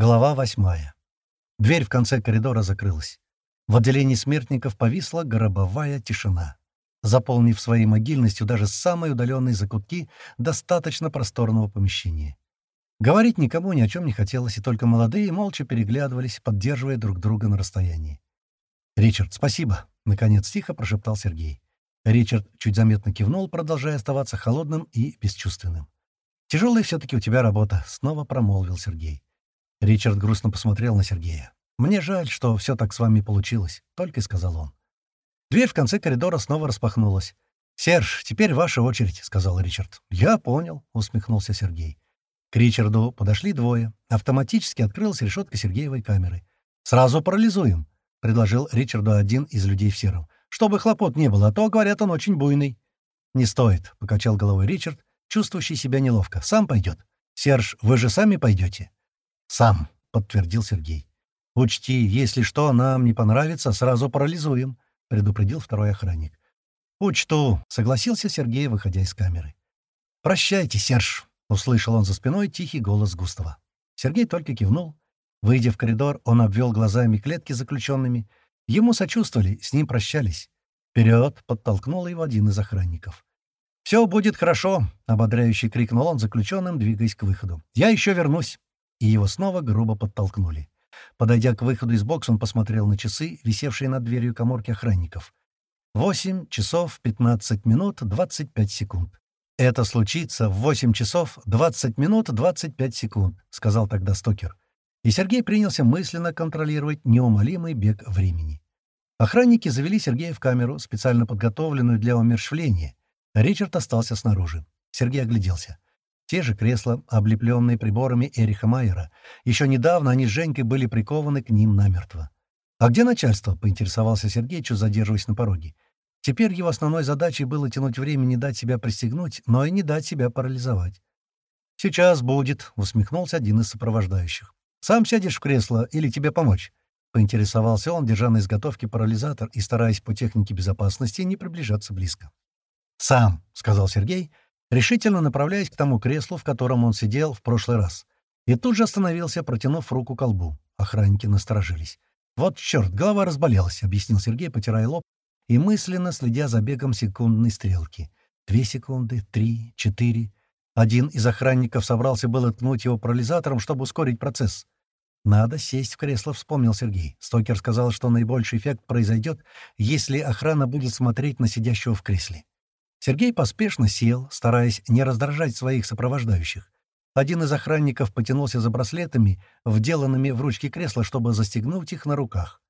Глава восьмая. Дверь в конце коридора закрылась. В отделении смертников повисла гробовая тишина, заполнив своей могильностью даже самые удаленные закутки достаточно просторного помещения. Говорить никому ни о чем не хотелось, и только молодые молча переглядывались, поддерживая друг друга на расстоянии. «Ричард, спасибо!» — наконец тихо прошептал Сергей. Ричард чуть заметно кивнул, продолжая оставаться холодным и бесчувственным. «Тяжелая все-таки у тебя работа», — снова промолвил Сергей. Ричард грустно посмотрел на Сергея. «Мне жаль, что все так с вами получилось», — только и сказал он. Дверь в конце коридора снова распахнулась. «Серж, теперь ваша очередь», — сказал Ричард. «Я понял», — усмехнулся Сергей. К Ричарду подошли двое. Автоматически открылась решетка Сергеевой камеры. «Сразу парализуем», — предложил Ричарду один из людей в сером. «Чтобы хлопот не было, а то, говорят, он очень буйный». «Не стоит», — покачал головой Ричард, чувствующий себя неловко. «Сам пойдет. Серж, вы же сами пойдете?» «Сам», — подтвердил Сергей. «Учти, если что нам не понравится, сразу парализуем», — предупредил второй охранник. «Учту», — согласился Сергей, выходя из камеры. «Прощайте, Серж», — услышал он за спиной тихий голос Густава. Сергей только кивнул. Выйдя в коридор, он обвел глазами клетки заключенными. Ему сочувствовали, с ним прощались. Вперед подтолкнул его один из охранников. «Все будет хорошо», — ободряюще крикнул он заключенным, двигаясь к выходу. «Я еще вернусь». И его снова грубо подтолкнули. Подойдя к выходу из бокса, он посмотрел на часы, висевшие над дверью коморки охранников. Восемь часов пятнадцать минут двадцать пять секунд. «Это случится в 8 часов 20 минут 25 секунд», — сказал тогда Стокер. И Сергей принялся мысленно контролировать неумолимый бег времени. Охранники завели Сергея в камеру, специально подготовленную для умершвления. Ричард остался снаружи. Сергей огляделся. Те же кресла, облепленные приборами Эриха Майера. Еще недавно они с Женькой были прикованы к ним намертво. «А где начальство?» — поинтересовался Сергей, чуть задерживаясь на пороге. Теперь его основной задачей было тянуть время не дать себя пристегнуть, но и не дать себя парализовать. «Сейчас будет», — усмехнулся один из сопровождающих. «Сам сядешь в кресло или тебе помочь?» — поинтересовался он, держа на изготовке парализатор и стараясь по технике безопасности не приближаться близко. «Сам», — сказал Сергей, решительно направляясь к тому креслу, в котором он сидел в прошлый раз. И тут же остановился, протянув руку к колбу. Охранники насторожились. «Вот черт, голова разболелась», — объяснил Сергей, потирая лоб и мысленно следя за бегом секундной стрелки. Две секунды, три, четыре. Один из охранников собрался было ткнуть его парализатором, чтобы ускорить процесс. «Надо сесть в кресло», — вспомнил Сергей. Стокер сказал, что наибольший эффект произойдет, если охрана будет смотреть на сидящего в кресле. Сергей поспешно сел, стараясь не раздражать своих сопровождающих. Один из охранников потянулся за браслетами, вделанными в ручки кресла, чтобы застегнуть их на руках.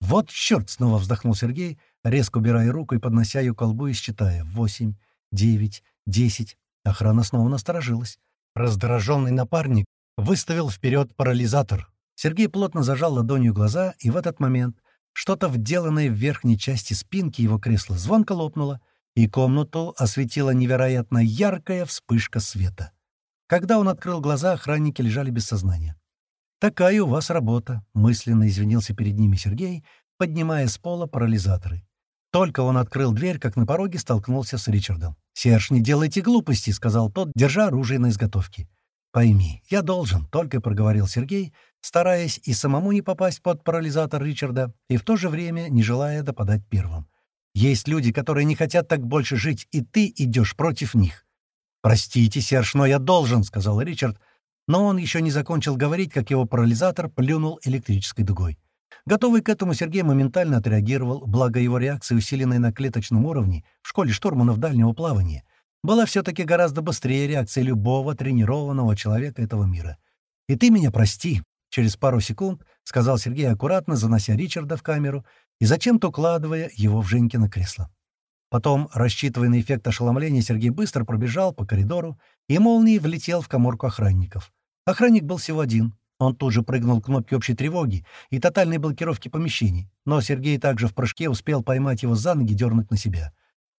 «Вот черт!» — снова вздохнул Сергей, резко убирая руку и поднося ее к колбу и считая. «Восемь, девять, десять». Охрана снова насторожилась. Раздраженный напарник выставил вперед парализатор. Сергей плотно зажал ладонью глаза, и в этот момент что-то, вделанное в верхней части спинки его кресла, звонко лопнуло, и комнату осветила невероятно яркая вспышка света. Когда он открыл глаза, охранники лежали без сознания. «Такая у вас работа», — мысленно извинился перед ними Сергей, поднимая с пола парализаторы. Только он открыл дверь, как на пороге столкнулся с Ричардом. «Серж, не делайте глупости», — сказал тот, держа оружие на изготовке. «Пойми, я должен», — только проговорил Сергей, стараясь и самому не попасть под парализатор Ричарда, и в то же время не желая допадать первым. «Есть люди, которые не хотят так больше жить, и ты идешь против них». «Простите, Серж, но я должен», — сказал Ричард, но он еще не закончил говорить, как его парализатор плюнул электрической дугой. Готовый к этому, Сергей моментально отреагировал, благо его реакция, усиленная на клеточном уровне в школе штурманов дальнего плавания, была все-таки гораздо быстрее реакции любого тренированного человека этого мира. «И ты меня прости», — через пару секунд сказал Сергей, аккуратно занося Ричарда в камеру и зачем-то укладывая его в Женькино кресло. Потом, рассчитывая на эффект ошеломления, Сергей быстро пробежал по коридору и молнией влетел в коморку охранников. Охранник был всего один. Он тут же прыгнул к кнопке общей тревоги и тотальной блокировки помещений, но Сергей также в прыжке успел поймать его за ноги и дернуть на себя.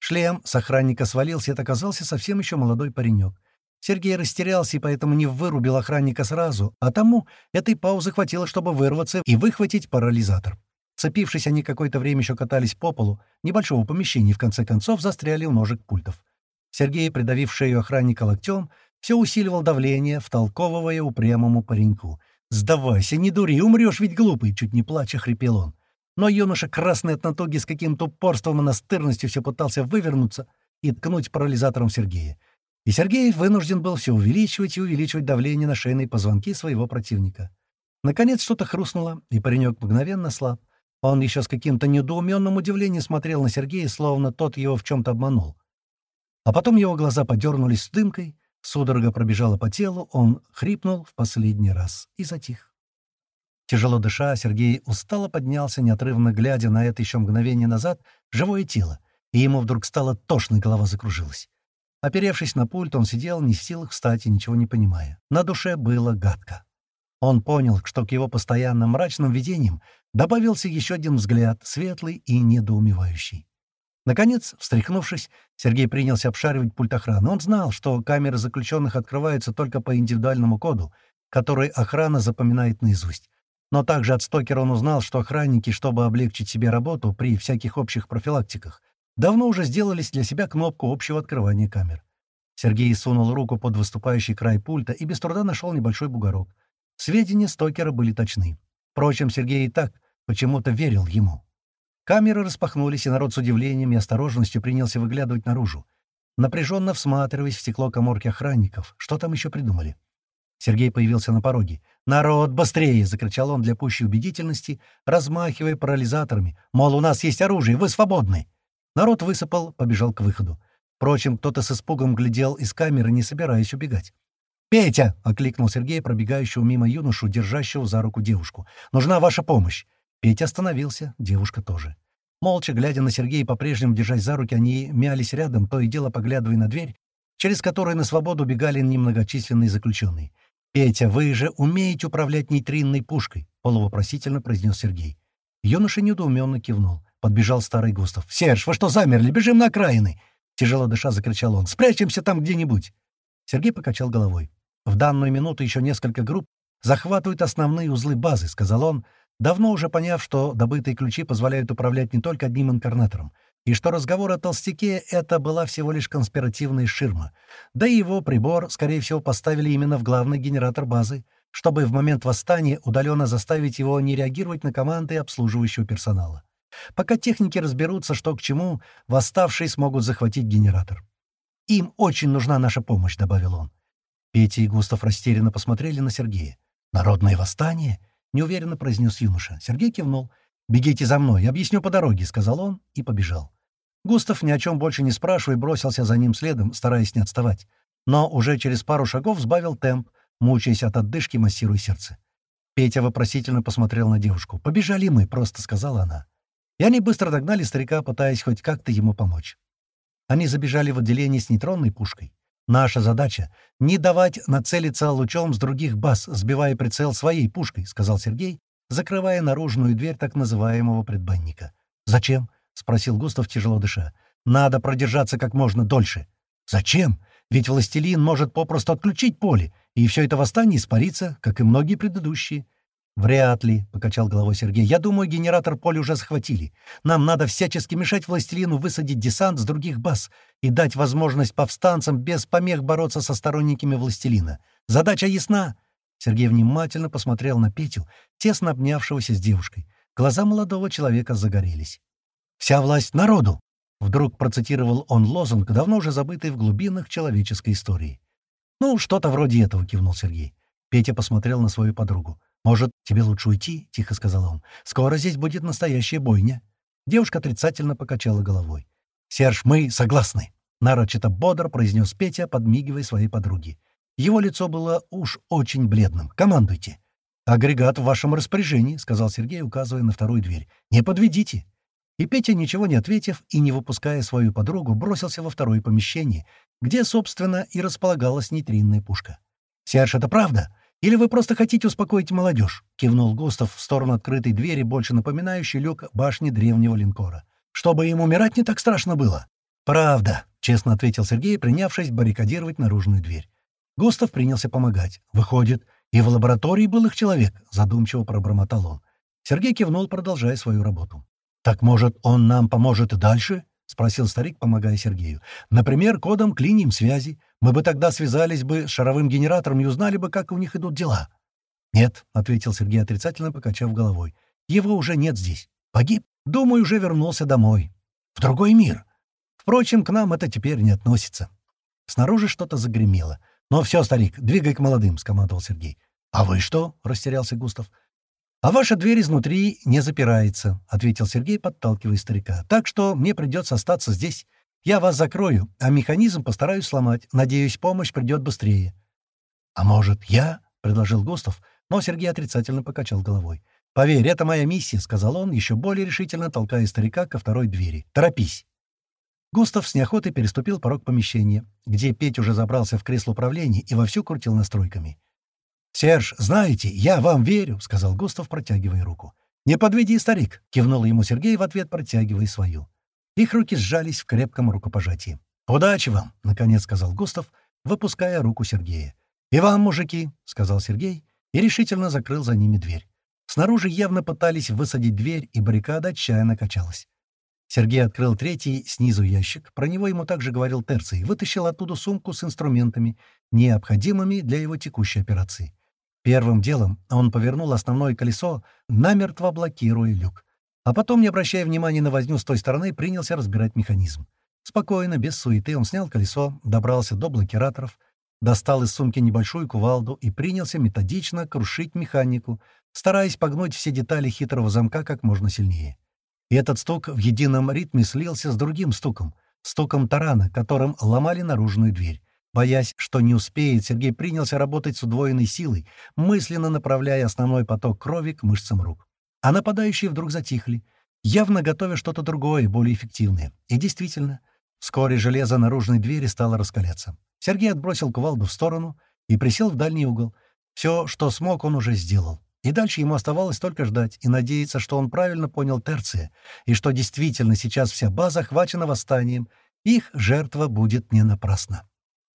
Шлем с охранника свалился, и это оказался совсем еще молодой паренек. Сергей растерялся и поэтому не вырубил охранника сразу, а тому этой паузы хватило, чтобы вырваться и выхватить парализатор. Цепившись, они какое-то время еще катались по полу небольшого помещения и в конце концов застряли у ножек пультов. Сергей, придавив шею охранника локтем, все усиливал давление, втолковывая упрямому пареньку. «Сдавайся, не дури, умрешь ведь глупый!» — чуть не плача хрипел он. Но юноша, красный от натуги, с каким-то упорством и настырностью все пытался вывернуться и ткнуть парализатором Сергея. И Сергей вынужден был все увеличивать и увеличивать давление на шейные позвонки своего противника. Наконец что-то хрустнуло, и паренек мгновенно слаб. Он еще с каким-то недоуменным удивлением смотрел на Сергея, словно тот его в чем-то обманул. А потом его глаза подернулись с дымкой, судорога пробежала по телу, он хрипнул в последний раз и затих. Тяжело дыша, Сергей устало поднялся, неотрывно глядя на это еще мгновение назад, живое тело, и ему вдруг стало тошно, голова закружилась. Оперевшись на пульт, он сидел, не в силах встать и ничего не понимая. На душе было гадко. Он понял, что к его постоянным мрачным видениям добавился еще один взгляд, светлый и недоумевающий. Наконец, встряхнувшись, Сергей принялся обшаривать пульт охраны. Он знал, что камеры заключенных открываются только по индивидуальному коду, который охрана запоминает наизусть. Но также от стокера он узнал, что охранники, чтобы облегчить себе работу при всяких общих профилактиках, давно уже сделались для себя кнопку общего открывания камер. Сергей сунул руку под выступающий край пульта и без труда нашел небольшой бугорок. Сведения стокера были точны. Впрочем, Сергей и так почему-то верил ему. Камеры распахнулись, и народ с удивлением и осторожностью принялся выглядывать наружу, напряженно всматриваясь в стекло коморки охранников. Что там еще придумали? Сергей появился на пороге. «Народ, быстрее!» — закричал он для пущей убедительности, размахивая парализаторами. «Мол, у нас есть оружие, вы свободны!» Народ высыпал, побежал к выходу. Впрочем, кто-то с испугом глядел из камеры, не собираясь убегать. «Петя!» — окликнул Сергей, пробегающего мимо юношу, держащего за руку девушку. «Нужна ваша помощь!» Петя остановился, девушка тоже. Молча, глядя на Сергея, по-прежнему держась за руки, они мялись рядом, то и дело поглядывая на дверь, через которую на свободу бегали немногочисленные заключенные. «Петя, вы же умеете управлять нейтринной пушкой?» — полувопросительно произнес Сергей. Юноша недоуменно кивнул. Подбежал старый Густав. «Серж, вы что замерли? Бежим на окраины!» Тяжело дыша, закричал он. «Спрячемся там где-нибудь!» Сергей покачал головой. «В данную минуту еще несколько групп захватывают основные узлы базы», — сказал он, давно уже поняв, что добытые ключи позволяют управлять не только одним инкарнатором, и что разговор о толстяке — это была всего лишь конспиративная ширма. Да и его прибор, скорее всего, поставили именно в главный генератор базы, чтобы в момент восстания удаленно заставить его не реагировать на команды обслуживающего персонала. Пока техники разберутся, что к чему, восставшие смогут захватить генератор. «Им очень нужна наша помощь», — добавил он. Петя и Густав растерянно посмотрели на Сергея. «Народное восстание?» неуверенно произнес юноша. Сергей кивнул. «Бегите за мной, объясню по дороге», — сказал он и побежал. Густав, ни о чем больше не спрашивая, бросился за ним следом, стараясь не отставать. Но уже через пару шагов сбавил темп, мучаясь от отдышки, массируя сердце. Петя вопросительно посмотрел на девушку. «Побежали мы», — просто сказала она. И они быстро догнали старика, пытаясь хоть как-то ему помочь. Они забежали в отделение с нейтронной пушкой. Наша задача — не давать нацелиться лучом с других баз, сбивая прицел своей пушкой», — сказал Сергей, закрывая наружную дверь так называемого предбанника. «Зачем?» — спросил Густав, тяжело дыша. «Надо продержаться как можно дольше». «Зачем? Ведь властелин может попросту отключить поле, и все это восстание испарится, как и многие предыдущие. «Вряд ли», — покачал головой Сергей. «Я думаю, генератор поля уже захватили. Нам надо всячески мешать властелину высадить десант с других баз и дать возможность повстанцам без помех бороться со сторонниками властелина. Задача ясна». Сергей внимательно посмотрел на Петю, тесно обнявшегося с девушкой. Глаза молодого человека загорелись. «Вся власть народу!» — вдруг процитировал он лозунг, давно уже забытый в глубинах человеческой истории. «Ну, что-то вроде этого», — кивнул Сергей. Петя посмотрел на свою подругу. «Может, тебе лучше уйти?» — тихо сказал он. «Скоро здесь будет настоящая бойня». Девушка отрицательно покачала головой. «Серж, мы согласны!» — нарочито бодро произнес Петя, подмигивая своей подруге. Его лицо было уж очень бледным. «Командуйте!» «Агрегат в вашем распоряжении», — сказал Сергей, указывая на вторую дверь. «Не подведите!» И Петя, ничего не ответив и не выпуская свою подругу, бросился во второе помещение, где, собственно, и располагалась нейтринная пушка. «Серж, это правда? Или вы просто хотите успокоить молодежь?» — кивнул Густав в сторону открытой двери, больше напоминающей люк башни древнего линкора. «Чтобы им умирать не так страшно было?» «Правда», — честно ответил Сергей, принявшись баррикадировать наружную дверь. Густав принялся помогать. «Выходит, и в лаборатории был их человек», — задумчиво пробормотал он. Сергей кивнул, продолжая свою работу. «Так, может, он нам поможет и дальше?» — спросил старик, помогая Сергею. «Например, кодом к линиям связи. Мы бы тогда связались бы с шаровым генератором и узнали бы, как у них идут дела». «Нет», — ответил Сергей отрицательно, покачав головой. «Его уже нет здесь. Погиб? Думаю, уже вернулся домой. В другой мир. Впрочем, к нам это теперь не относится». Снаружи что-то загремело. «Ну все, старик, двигай к молодым», — скомандовал Сергей. «А вы что?» — растерялся Густав. «А ваша дверь изнутри не запирается», — ответил Сергей, подталкивая старика. «Так что мне придется остаться здесь. Я вас закрою, а механизм постараюсь сломать. Надеюсь, помощь придет быстрее». «А может, я?» — предложил Густав, но Сергей отрицательно покачал головой. «Поверь, это моя миссия», — сказал он, еще более решительно толкая старика ко второй двери. «Торопись». Густав с неохотой переступил порог помещения, где Петь уже забрался в кресло управления и вовсю крутил настройками. «Серж, знаете, я вам верю», — сказал Густав, протягивая руку. «Не подведи, старик», — кивнул ему Сергей в ответ, протягивая свою. Их руки сжались в крепком рукопожатии. «Удачи вам», — наконец сказал Густав, выпуская руку Сергея. «И вам, мужики», — сказал Сергей, и решительно закрыл за ними дверь. Снаружи явно пытались высадить дверь, и баррикада отчаянно качалась. Сергей открыл третий снизу ящик, про него ему также говорил Терций, вытащил оттуда сумку с инструментами, необходимыми для его текущей операции. Первым делом он повернул основное колесо, намертво блокируя люк. А потом, не обращая внимания на возню с той стороны, принялся разбирать механизм. Спокойно, без суеты, он снял колесо, добрался до блокираторов, достал из сумки небольшую кувалду и принялся методично крушить механику, стараясь погнуть все детали хитрого замка как можно сильнее. И этот стук в едином ритме слился с другим стуком, стуком тарана, которым ломали наружную дверь. Боясь, что не успеет, Сергей принялся работать с удвоенной силой, мысленно направляя основной поток крови к мышцам рук. А нападающие вдруг затихли, явно готовя что-то другое, более эффективное. И действительно, вскоре железо наружной двери стало раскаляться. Сергей отбросил кувалду в сторону и присел в дальний угол. Все, что смог, он уже сделал. И дальше ему оставалось только ждать и надеяться, что он правильно понял Терция, и что действительно сейчас вся база охвачена восстанием, их жертва будет не напрасна.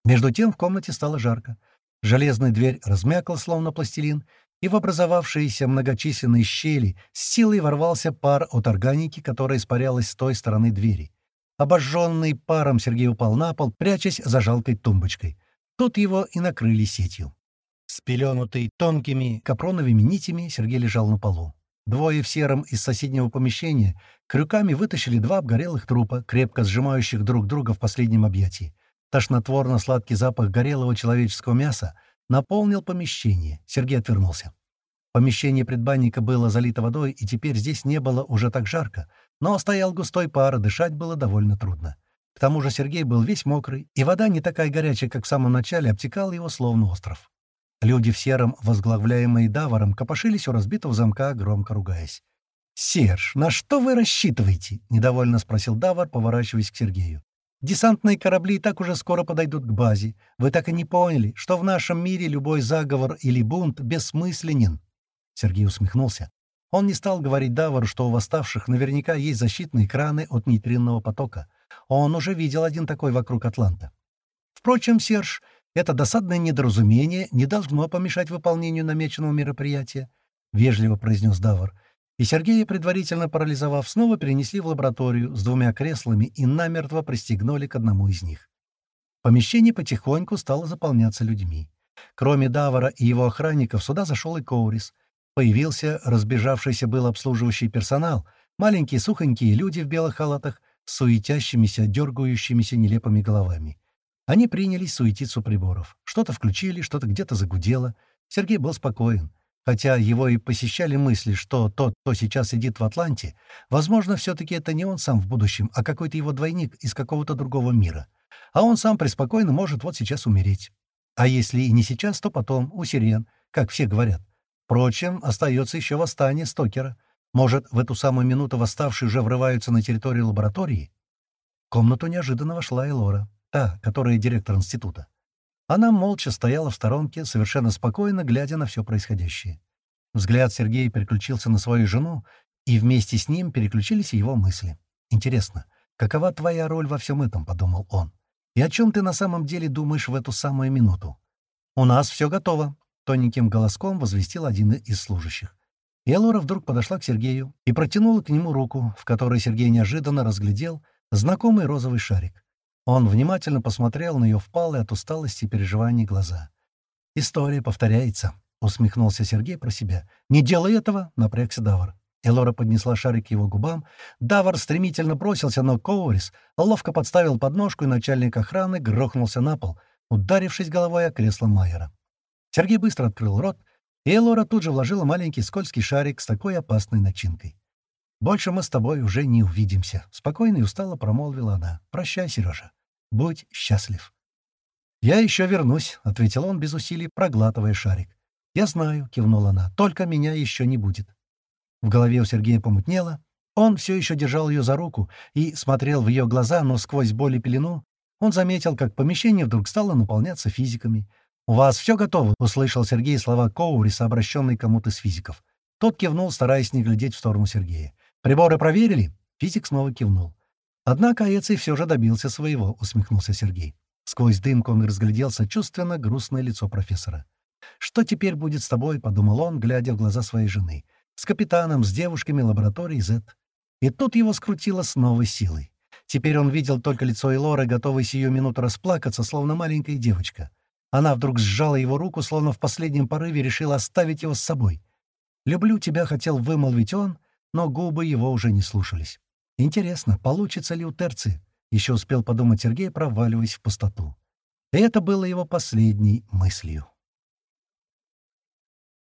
Между тем в комнате стало жарко. Железная дверь размякла, словно пластилин, и в образовавшиеся многочисленные щели с силой ворвался пар от органики, которая испарялась с той стороны двери. Обожженный паром Сергей упал на пол, прячась за жалкой тумбочкой. Тут его и накрыли сетью. Спеленутый тонкими капроновыми нитями, Сергей лежал на полу. Двое в сером из соседнего помещения крюками вытащили два обгорелых трупа, крепко сжимающих друг друга в последнем объятии. Тошнотворно-сладкий запах горелого человеческого мяса наполнил помещение. Сергей отвернулся. Помещение предбанника было залито водой, и теперь здесь не было уже так жарко, но стоял густой пар, и дышать было довольно трудно. К тому же Сергей был весь мокрый, и вода, не такая горячая, как в самом начале, обтекала его словно остров. Люди в сером, возглавляемые Даваром, копошились у разбитого замка, громко ругаясь. «Серж, на что вы рассчитываете?» — недовольно спросил Давар, поворачиваясь к Сергею. Десантные корабли и так уже скоро подойдут к базе. Вы так и не поняли, что в нашем мире любой заговор или бунт бессмысленен». Сергей усмехнулся. Он не стал говорить Давару, что у восставших наверняка есть защитные экраны от нейтринного потока. Он уже видел один такой вокруг Атланта. Впрочем, Серж, это досадное недоразумение не должно помешать выполнению намеченного мероприятия, — вежливо произнес Давар и Сергея, предварительно парализовав, снова перенесли в лабораторию с двумя креслами и намертво пристегнули к одному из них. Помещение потихоньку стало заполняться людьми. Кроме Давара и его охранников, сюда зашел и Коурис. Появился разбежавшийся был обслуживающий персонал, маленькие сухонькие люди в белых халатах с суетящимися, дергающимися нелепыми головами. Они принялись суетиться у приборов. Что-то включили, что-то где-то загудело. Сергей был спокоен. Хотя его и посещали мысли, что тот, кто сейчас сидит в Атланте, возможно, все-таки это не он сам в будущем, а какой-то его двойник из какого-то другого мира. А он сам преспокойно может вот сейчас умереть. А если и не сейчас, то потом, у сирен, как все говорят. Впрочем, остается еще восстание Стокера. Может, в эту самую минуту восставшие уже врываются на территорию лаборатории? В комнату неожиданно вошла Элора, та, которая директор института. Она молча стояла в сторонке, совершенно спокойно, глядя на все происходящее. Взгляд Сергея переключился на свою жену, и вместе с ним переключились его мысли. «Интересно, какова твоя роль во всем этом?» — подумал он. «И о чем ты на самом деле думаешь в эту самую минуту?» «У нас все готово», — тоненьким голоском возвестил один из служащих. И Алора вдруг подошла к Сергею и протянула к нему руку, в которой Сергей неожиданно разглядел знакомый розовый шарик. Он внимательно посмотрел на ее впалые от усталости и переживаний глаза. «История повторяется», — усмехнулся Сергей про себя. «Не делай этого!» — напрягся Давар. Элора поднесла шарик к его губам. Давар стремительно бросился, но Коурис ловко подставил подножку, и начальник охраны грохнулся на пол, ударившись головой о кресло Майера. Сергей быстро открыл рот, и Элора тут же вложила маленький скользкий шарик с такой опасной начинкой. «Больше мы с тобой уже не увидимся», — спокойно и устало промолвила она. «Прощай, Сережа. Будь счастлив». «Я еще вернусь», — ответил он без усилий, проглатывая шарик. «Я знаю», — кивнула она, — «только меня еще не будет». В голове у Сергея помутнело. Он все еще держал ее за руку и смотрел в ее глаза, но сквозь боль и пелену он заметил, как помещение вдруг стало наполняться физиками. «У вас все готово?» — услышал Сергей слова Коуриса, обращенные кому-то из физиков. Тот кивнул, стараясь не глядеть в сторону Сергея. «Приборы проверили?» Физик снова кивнул. «Однако Аэций все же добился своего», — усмехнулся Сергей. Сквозь дымку он разглядел сочувственно грустное лицо профессора. «Что теперь будет с тобой?» — подумал он, глядя в глаза своей жены. «С капитаном, с девушками лаборатории Z». И тут его скрутило с новой силой. Теперь он видел только лицо Элоры, готовой сию минуту расплакаться, словно маленькая девочка. Она вдруг сжала его руку, словно в последнем порыве решила оставить его с собой. «Люблю тебя» хотел вымолвить он, но губы его уже не слушались. Интересно, получится ли у Терции? Еще успел подумать Сергей, проваливаясь в пустоту. И это было его последней мыслью.